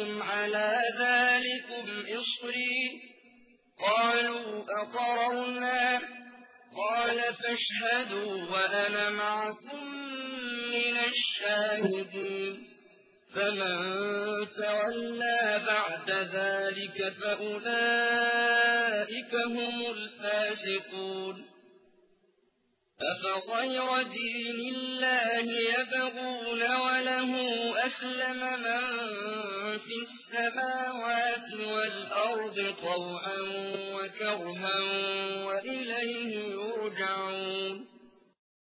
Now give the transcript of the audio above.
وأخذتم على ذلكم إصري. قالوا أقررنا. قال فاشهدوا وأنا معكم من الشاهدين. فمن تولى بعد ذلك فأولئك هم الفاسقون. أفغير دين الله يبغون وله أسلم من في السماوات والأرض طوعا وكرها وإليه يرجعون.